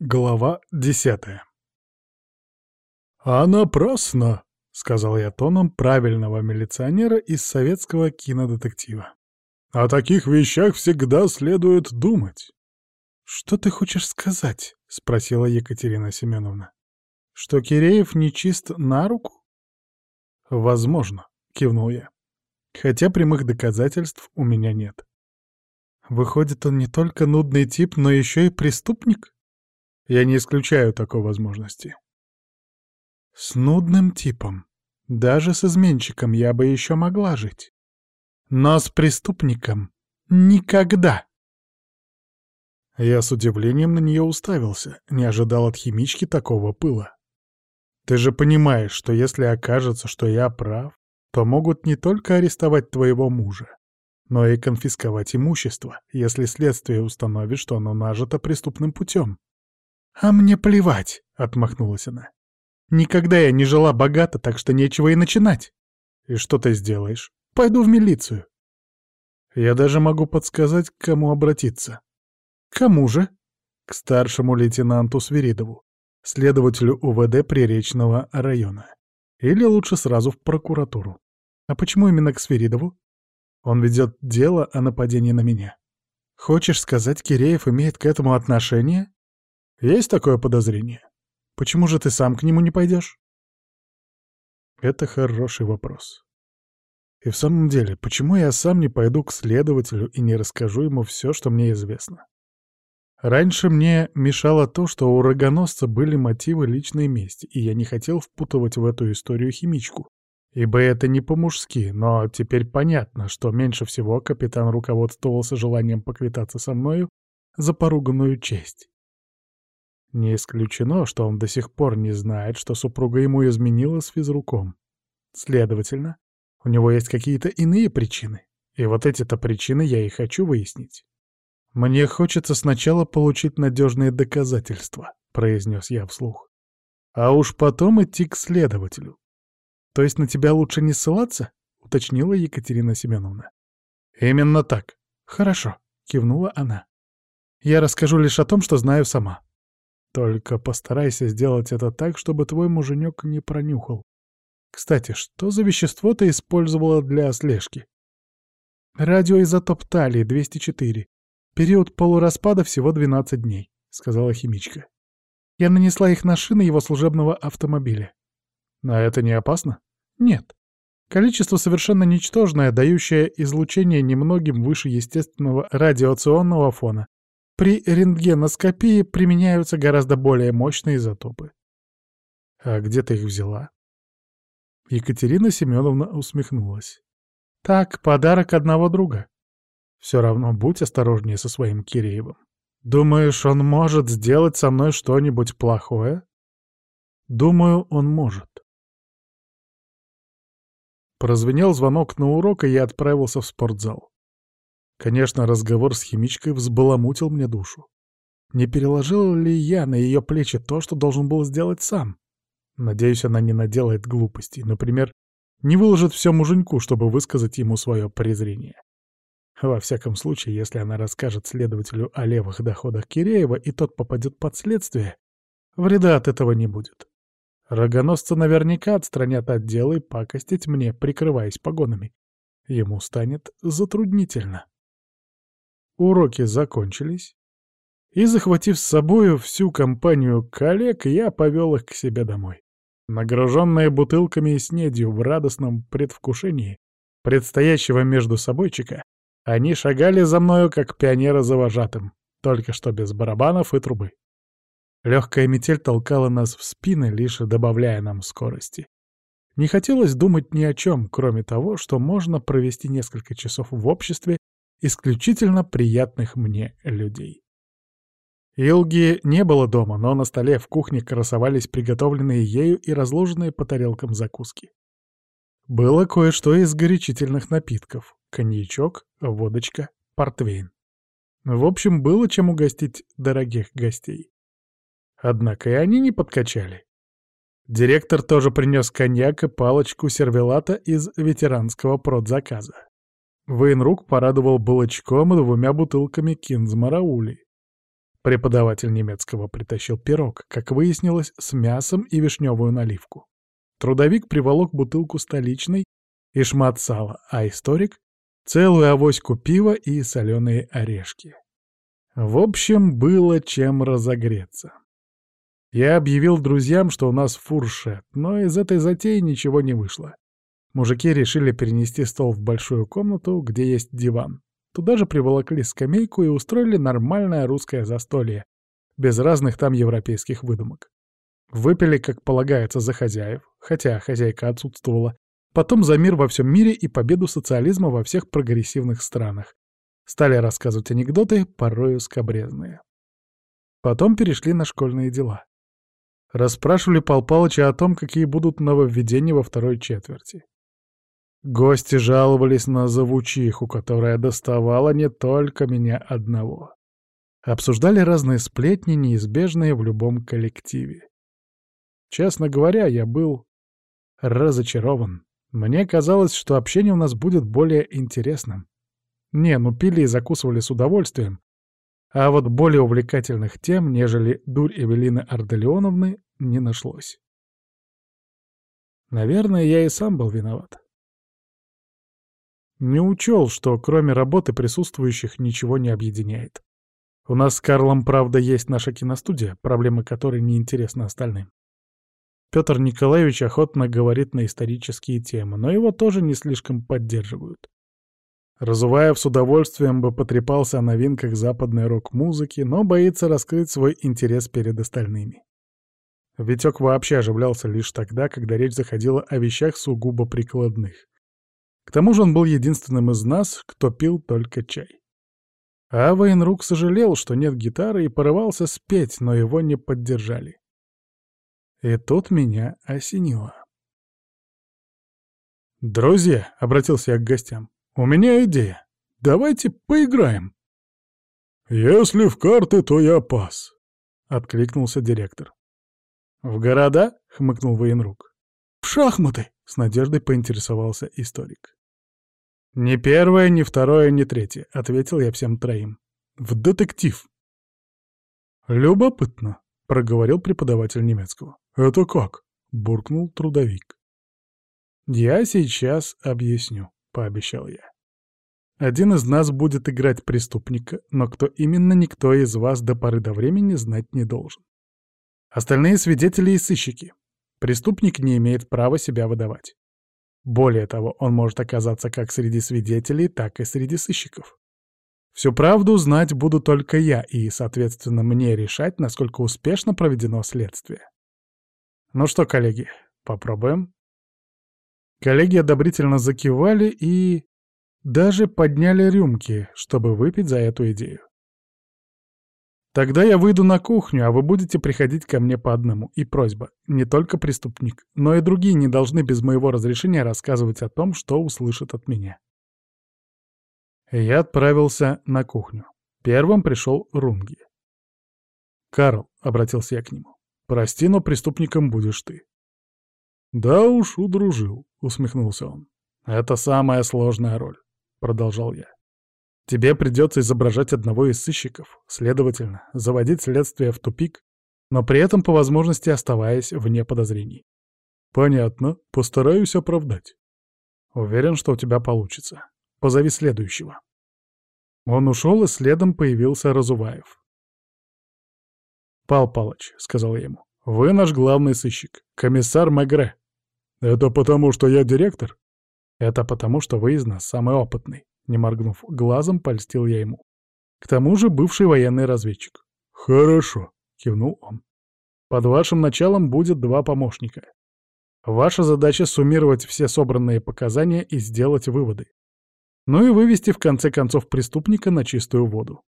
Глава десятая «А напрасно!» — сказал я тоном правильного милиционера из советского кинодетектива. «О таких вещах всегда следует думать». «Что ты хочешь сказать?» — спросила Екатерина Семеновна. «Что Киреев не чист на руку?» «Возможно», — кивнул я. «Хотя прямых доказательств у меня нет». «Выходит, он не только нудный тип, но еще и преступник?» Я не исключаю такой возможности. С нудным типом, даже с изменщиком я бы еще могла жить. Но с преступником никогда. Я с удивлением на нее уставился, не ожидал от химички такого пыла. Ты же понимаешь, что если окажется, что я прав, то могут не только арестовать твоего мужа, но и конфисковать имущество, если следствие установит, что оно нажито преступным путем. «А мне плевать», — отмахнулась она. «Никогда я не жила богато, так что нечего и начинать». «И что ты сделаешь?» «Пойду в милицию». «Я даже могу подсказать, к кому обратиться». «Кому же?» «К старшему лейтенанту Свиридову, следователю УВД Приречного района. Или лучше сразу в прокуратуру. А почему именно к Свиридову? Он ведет дело о нападении на меня. Хочешь сказать, Киреев имеет к этому отношение?» Есть такое подозрение? Почему же ты сам к нему не пойдешь? Это хороший вопрос. И в самом деле, почему я сам не пойду к следователю и не расскажу ему все, что мне известно? Раньше мне мешало то, что у рогоносца были мотивы личной мести, и я не хотел впутывать в эту историю химичку, ибо это не по-мужски, но теперь понятно, что меньше всего капитан руководствовался желанием поквитаться со мною за поруганную честь. Не исключено, что он до сих пор не знает, что супруга ему изменила с физруком. Следовательно, у него есть какие-то иные причины. И вот эти-то причины я и хочу выяснить. «Мне хочется сначала получить надежные доказательства», — произнес я вслух. «А уж потом идти к следователю». «То есть на тебя лучше не ссылаться?» — уточнила Екатерина Семеновна. «Именно так. Хорошо», — кивнула она. «Я расскажу лишь о том, что знаю сама». Только постарайся сделать это так, чтобы твой муженек не пронюхал. Кстати, что за вещество ты использовала для слежки? Радиоизотоп талии 204. Период полураспада всего 12 дней, сказала химичка. Я нанесла их на шины его служебного автомобиля. А это не опасно? Нет. Количество совершенно ничтожное, дающее излучение немногим выше естественного радиационного фона, при рентгеноскопии применяются гораздо более мощные изотопы. А где ты их взяла? Екатерина Семеновна усмехнулась. Так, подарок одного друга. Все равно будь осторожнее со своим Киреевым. Думаешь, он может сделать со мной что-нибудь плохое? Думаю, он может. Прозвенел звонок на урок, и я отправился в спортзал. Конечно, разговор с химичкой взбаламутил мне душу. Не переложил ли я на ее плечи то, что должен был сделать сам? Надеюсь, она не наделает глупостей. Например, не выложит все муженьку, чтобы высказать ему свое презрение. Во всяком случае, если она расскажет следователю о левых доходах Киреева, и тот попадет под следствие, вреда от этого не будет. Рогоносца наверняка отстранят от дела и пакостить мне, прикрываясь погонами. Ему станет затруднительно. Уроки закончились, и, захватив с собою всю компанию коллег, я повел их к себе домой. Нагруженные бутылками и снедью в радостном предвкушении предстоящего между собойчика, они шагали за мною, как пионеры за вожатым, только что без барабанов и трубы. Легкая метель толкала нас в спины, лишь добавляя нам скорости. Не хотелось думать ни о чем, кроме того, что можно провести несколько часов в обществе исключительно приятных мне людей. Илги не было дома, но на столе в кухне красовались приготовленные ею и разложенные по тарелкам закуски. Было кое-что из горячительных напитков — коньячок, водочка, портвейн. В общем, было чем угостить дорогих гостей. Однако и они не подкачали. Директор тоже принес коньяк и палочку сервелата из ветеранского продзаказа. Вейнрук порадовал балычком и двумя бутылками кинзмараули. Преподаватель немецкого притащил пирог, как выяснилось, с мясом и вишневую наливку. Трудовик приволок бутылку столичной и шмат сала, а историк — целую авоську пива и соленые орешки. В общем, было чем разогреться. Я объявил друзьям, что у нас фуршет, но из этой затеи ничего не вышло. Мужики решили перенести стол в большую комнату, где есть диван. Туда же приволокли скамейку и устроили нормальное русское застолье, без разных там европейских выдумок. Выпили, как полагается, за хозяев, хотя хозяйка отсутствовала, потом за мир во всем мире и победу социализма во всех прогрессивных странах. Стали рассказывать анекдоты, порою скобрезные. Потом перешли на школьные дела. Расспрашивали Пал Палыча о том, какие будут нововведения во второй четверти. Гости жаловались на завучиху, которая доставала не только меня одного. Обсуждали разные сплетни, неизбежные в любом коллективе. Честно говоря, я был разочарован. Мне казалось, что общение у нас будет более интересным. Не, ну пили и закусывали с удовольствием. А вот более увлекательных тем, нежели дурь Эвелины Арделеоновны, не нашлось. Наверное, я и сам был виноват. Не учел, что кроме работы присутствующих ничего не объединяет. У нас с Карлом, правда, есть наша киностудия, проблемы которой не интересны остальным. Петр Николаевич охотно говорит на исторические темы, но его тоже не слишком поддерживают. Разуваев с удовольствием бы потрепался о новинках западной рок-музыки, но боится раскрыть свой интерес перед остальными. Витек вообще оживлялся лишь тогда, когда речь заходила о вещах сугубо прикладных. К тому же он был единственным из нас, кто пил только чай. А Вейнрук сожалел, что нет гитары, и порывался спеть, но его не поддержали. И тут меня осенило. «Друзья», — обратился я к гостям, — «у меня идея. Давайте поиграем». «Если в карты, то я пас», — откликнулся директор. «В города?» — хмыкнул военрук. «В шахматы!» — с надеждой поинтересовался историк. «Ни первое, ни второе, ни третье», — ответил я всем троим. «В детектив». «Любопытно», — проговорил преподаватель немецкого. «Это как?» — буркнул трудовик. «Я сейчас объясню», — пообещал я. «Один из нас будет играть преступника, но кто именно, никто из вас до поры до времени знать не должен. Остальные свидетели и сыщики. Преступник не имеет права себя выдавать. Более того, он может оказаться как среди свидетелей, так и среди сыщиков. Всю правду знать буду только я, и, соответственно, мне решать, насколько успешно проведено следствие. Ну что, коллеги, попробуем? Коллеги одобрительно закивали и даже подняли рюмки, чтобы выпить за эту идею. Тогда я выйду на кухню, а вы будете приходить ко мне по одному. И просьба, не только преступник, но и другие не должны без моего разрешения рассказывать о том, что услышат от меня. Я отправился на кухню. Первым пришел Рунги. «Карл», — обратился я к нему, — «прости, но преступником будешь ты». «Да уж, удружил», — усмехнулся он. «Это самая сложная роль», — продолжал я. Тебе придется изображать одного из сыщиков, следовательно, заводить следствие в тупик, но при этом по возможности оставаясь вне подозрений. Понятно, постараюсь оправдать. Уверен, что у тебя получится. Позови следующего. Он ушел, и следом появился Разуваев. «Пал Палыч», — сказал я ему, — «вы наш главный сыщик, комиссар Мегре». «Это потому, что я директор?» «Это потому, что вы из нас самый опытный. Не моргнув глазом, польстил я ему. К тому же бывший военный разведчик. «Хорошо», — кивнул он. «Под вашим началом будет два помощника. Ваша задача — суммировать все собранные показания и сделать выводы. Ну и вывести в конце концов преступника на чистую воду.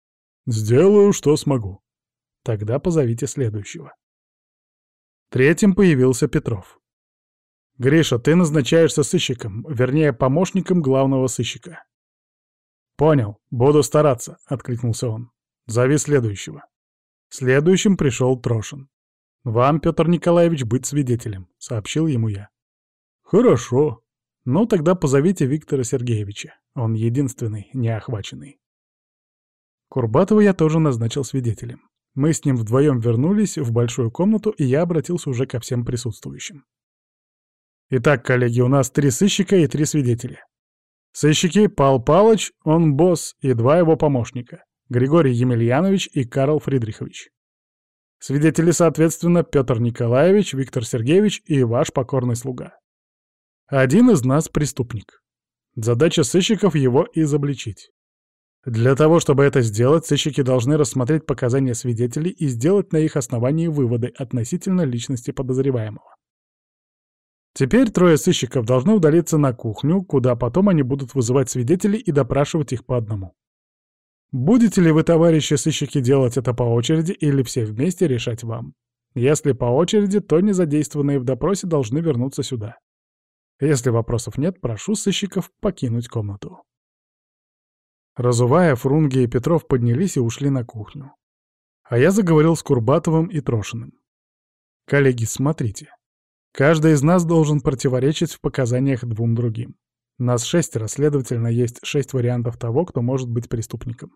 Сделаю, что смогу. Тогда позовите следующего. Третьим появился Петров. «Гриша, ты назначаешься сыщиком, вернее, помощником главного сыщика. «Понял, буду стараться», — откликнулся он. «Зови следующего». Следующим пришел Трошин. «Вам, Петр Николаевич, быть свидетелем», — сообщил ему я. «Хорошо. Ну, тогда позовите Виктора Сергеевича. Он единственный, неохваченный». Курбатова я тоже назначил свидетелем. Мы с ним вдвоем вернулись в большую комнату, и я обратился уже ко всем присутствующим. Итак, коллеги, у нас три сыщика и три свидетеля. Сыщики Пал Палыч, он босс, и два его помощника — Григорий Емельянович и Карл Фридрихович. Свидетели, соответственно, Петр Николаевич, Виктор Сергеевич и ваш покорный слуга. Один из нас — преступник. Задача сыщиков — его изобличить. Для того, чтобы это сделать, сыщики должны рассмотреть показания свидетелей и сделать на их основании выводы относительно личности подозреваемого. Теперь трое сыщиков должны удалиться на кухню, куда потом они будут вызывать свидетелей и допрашивать их по одному. Будете ли вы, товарищи сыщики, делать это по очереди или все вместе решать вам? Если по очереди, то незадействованные в допросе должны вернуться сюда. Если вопросов нет, прошу сыщиков покинуть комнату. Разуваев, Рунге и Петров поднялись и ушли на кухню. А я заговорил с Курбатовым и Трошиным. Коллеги, смотрите. Каждый из нас должен противоречить в показаниях двум другим. Нас шестеро, следовательно, есть шесть вариантов того, кто может быть преступником.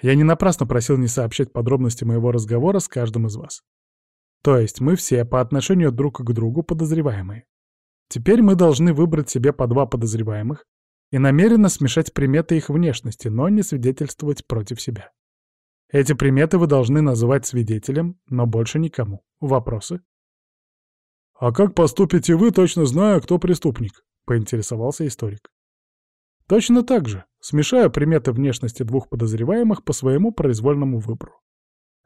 Я не напрасно просил не сообщать подробности моего разговора с каждым из вас. То есть мы все по отношению друг к другу подозреваемые. Теперь мы должны выбрать себе по два подозреваемых и намеренно смешать приметы их внешности, но не свидетельствовать против себя. Эти приметы вы должны называть свидетелем, но больше никому. Вопросы? «А как поступите вы, точно знаю, кто преступник», — поинтересовался историк. «Точно так же. Смешаю приметы внешности двух подозреваемых по своему произвольному выбору.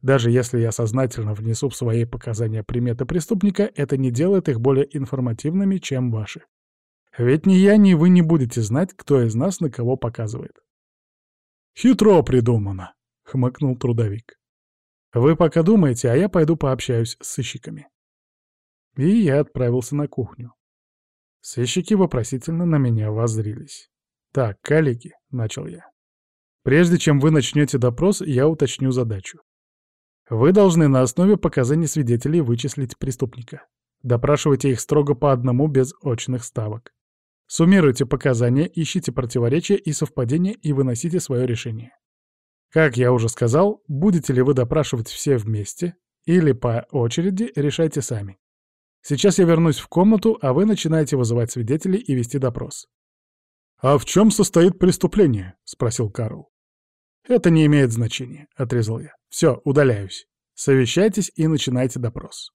Даже если я сознательно внесу в свои показания приметы преступника, это не делает их более информативными, чем ваши. Ведь ни я, ни вы не будете знать, кто из нас на кого показывает». «Хитро придумано», — хмыкнул трудовик. «Вы пока думаете, а я пойду пообщаюсь с сыщиками». И я отправился на кухню. Сыщики вопросительно на меня воззрились. «Так, коллеги», — начал я. «Прежде чем вы начнете допрос, я уточню задачу. Вы должны на основе показаний свидетелей вычислить преступника. Допрашивайте их строго по одному без очных ставок. Суммируйте показания, ищите противоречия и совпадения и выносите свое решение. Как я уже сказал, будете ли вы допрашивать все вместе или по очереди, решайте сами. Сейчас я вернусь в комнату, а вы начинаете вызывать свидетелей и вести допрос». «А в чем состоит преступление?» — спросил Карл. «Это не имеет значения», — отрезал я. «Все, удаляюсь. Совещайтесь и начинайте допрос».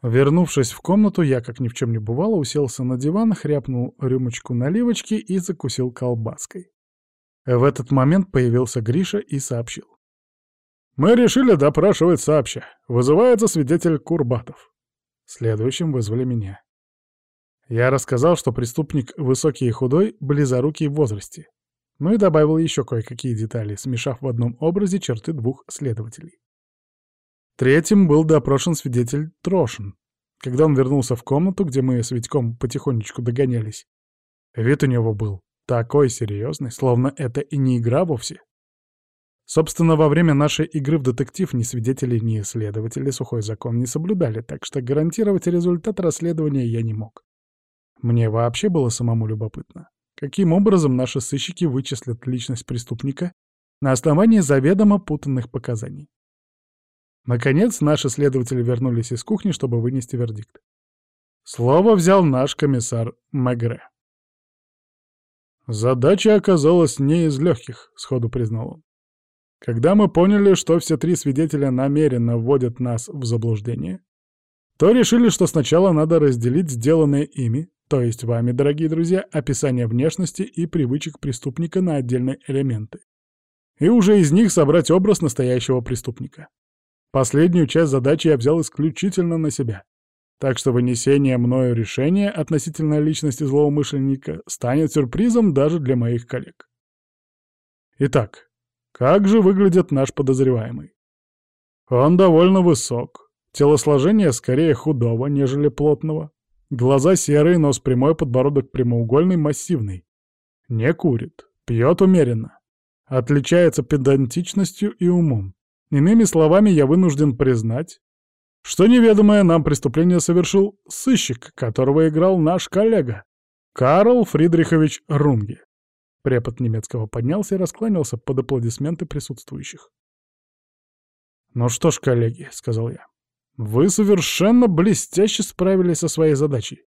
Вернувшись в комнату, я, как ни в чем не бывало, уселся на диван, хряпнул рюмочку наливочки и закусил колбаской. В этот момент появился Гриша и сообщил. «Мы решили допрашивать сообща. Вызывается свидетель Курбатов. Следующим вызвали меня. Я рассказал, что преступник высокий и худой, близорукий в возрасте. Ну и добавил еще кое-какие детали, смешав в одном образе черты двух следователей. Третьим был допрошен свидетель Трошин. Когда он вернулся в комнату, где мы с Витьком потихонечку догонялись, вид у него был такой серьезный, словно это и не игра вовсе. Собственно, во время нашей игры в детектив ни свидетели, ни следователи сухой закон не соблюдали, так что гарантировать результат расследования я не мог. Мне вообще было самому любопытно, каким образом наши сыщики вычислят личность преступника на основании заведомо путанных показаний. Наконец, наши следователи вернулись из кухни, чтобы вынести вердикт. Слово взял наш комиссар Мегре. «Задача оказалась не из легких», — сходу признал он. Когда мы поняли, что все три свидетеля намеренно вводят нас в заблуждение, то решили, что сначала надо разделить сделанное ими, то есть вами, дорогие друзья, описание внешности и привычек преступника на отдельные элементы. И уже из них собрать образ настоящего преступника. Последнюю часть задачи я взял исключительно на себя. Так что вынесение мною решения относительно личности злоумышленника станет сюрпризом даже для моих коллег. Итак, как же выглядит наш подозреваемый? Он довольно высок. Телосложение скорее худого, нежели плотного. Глаза серые, нос прямой, подбородок прямоугольный, массивный. Не курит, пьет умеренно. Отличается педантичностью и умом. Иными словами, я вынужден признать, что неведомое нам преступление совершил сыщик, которого играл наш коллега, Карл Фридрихович Рунге. Препод немецкого поднялся и раскланялся под аплодисменты присутствующих. «Ну что ж, коллеги», — сказал я, — «вы совершенно блестяще справились со своей задачей.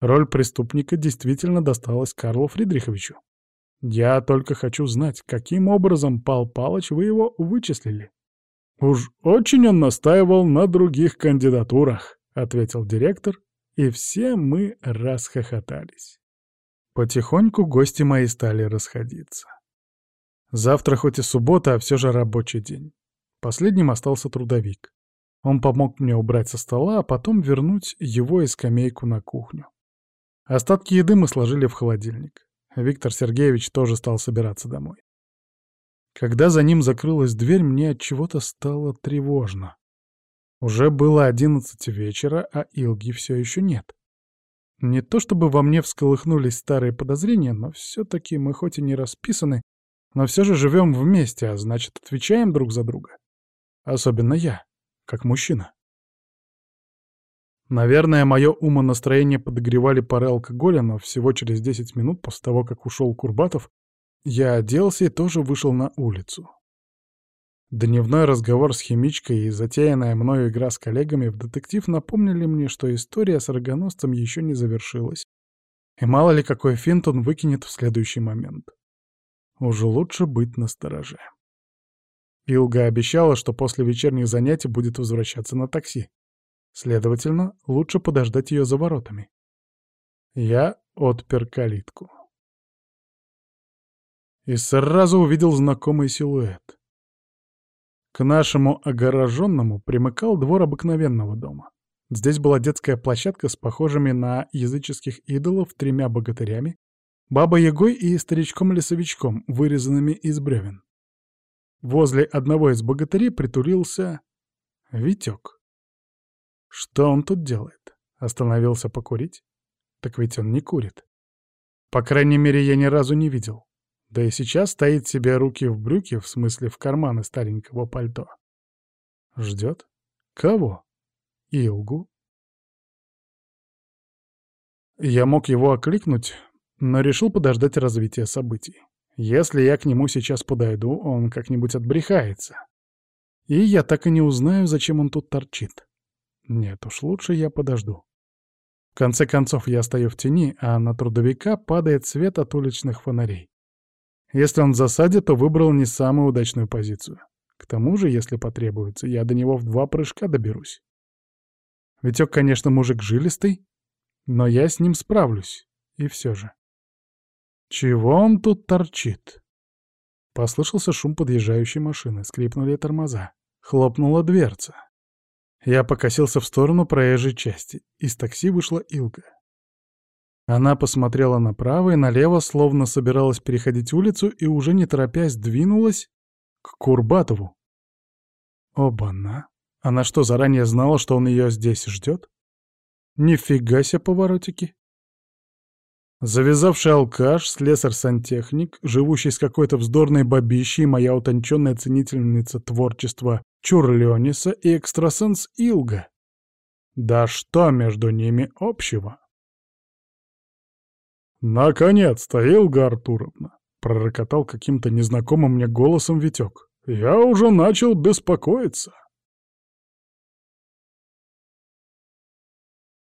Роль преступника действительно досталась Карлу Фридриховичу. Я только хочу знать, каким образом Пал Палыч вы его вычислили». «Уж очень он настаивал на других кандидатурах», — ответил директор, и все мы расхохотались. Потихоньку гости мои стали расходиться. Завтра хоть и суббота, а все же рабочий день. Последним остался трудовик. Он помог мне убрать со стола, а потом вернуть его и скамейку на кухню. Остатки еды мы сложили в холодильник. Виктор Сергеевич тоже стал собираться домой. Когда за ним закрылась дверь, мне от чего-то стало тревожно. Уже было одиннадцать вечера, а Илги все еще нет. Не то чтобы во мне всколыхнулись старые подозрения, но все-таки мы хоть и не расписаны, но все же живем вместе, а значит, отвечаем друг за друга. Особенно я, как мужчина. Наверное, мое умонастроение подогревали пары алкоголя, но всего через 10 минут после того, как ушел Курбатов, я оделся и тоже вышел на улицу. Дневной разговор с химичкой и затеянная мною игра с коллегами в детектив напомнили мне, что история с рогоносцем еще не завершилась. И мало ли какой финт он выкинет в следующий момент. Уже лучше быть настороже. Илга обещала, что после вечерних занятий будет возвращаться на такси. Следовательно, лучше подождать ее за воротами. Я отпер калитку. И сразу увидел знакомый силуэт. К нашему огороженному примыкал двор обыкновенного дома. Здесь была детская площадка с похожими на языческих идолов тремя богатырями, бабой-ягой и старичком-лесовичком, вырезанными из бревен. Возле одного из богатырей притулился Витек. Что он тут делает? Остановился покурить? Так ведь он не курит. По крайней мере, я ни разу не видел. Да и сейчас стоит себе руки в брюки, в смысле в карманы старенького пальто. Ждет? Кого? Илгу? Я мог его окликнуть, но решил подождать развития событий. Если я к нему сейчас подойду, он как-нибудь отбрехается. И я так и не узнаю, зачем он тут торчит. Нет уж, лучше я подожду. В конце концов, я стою в тени, а на трудовика падает свет от уличных фонарей. Если он в засаде, то выбрал не самую удачную позицию. К тому же, если потребуется, я до него в два прыжка доберусь. Витек, конечно, мужик жилистый, но я с ним справлюсь. И все же. Чего он тут торчит? Послышался шум подъезжающей машины, скрипнули тормоза. Хлопнула дверца. Я покосился в сторону проезжей части. Из такси вышла Илга. Она посмотрела направо и налево, словно собиралась переходить улицу и уже не торопясь двинулась к Курбатову. Оба-на! Она что, заранее знала, что он ее здесь ждет? Нифига себе поворотики! Завязавший алкаш, слесарь-сантехник, живущий с какой-то вздорной бабищей, моя утонченная ценительница творчества Чурлёниса и экстрасенс Илга. Да что между ними общего? «Наконец-то, Илга Артуровна!» — пророкотал каким-то незнакомым мне голосом Витек. «Я уже начал беспокоиться».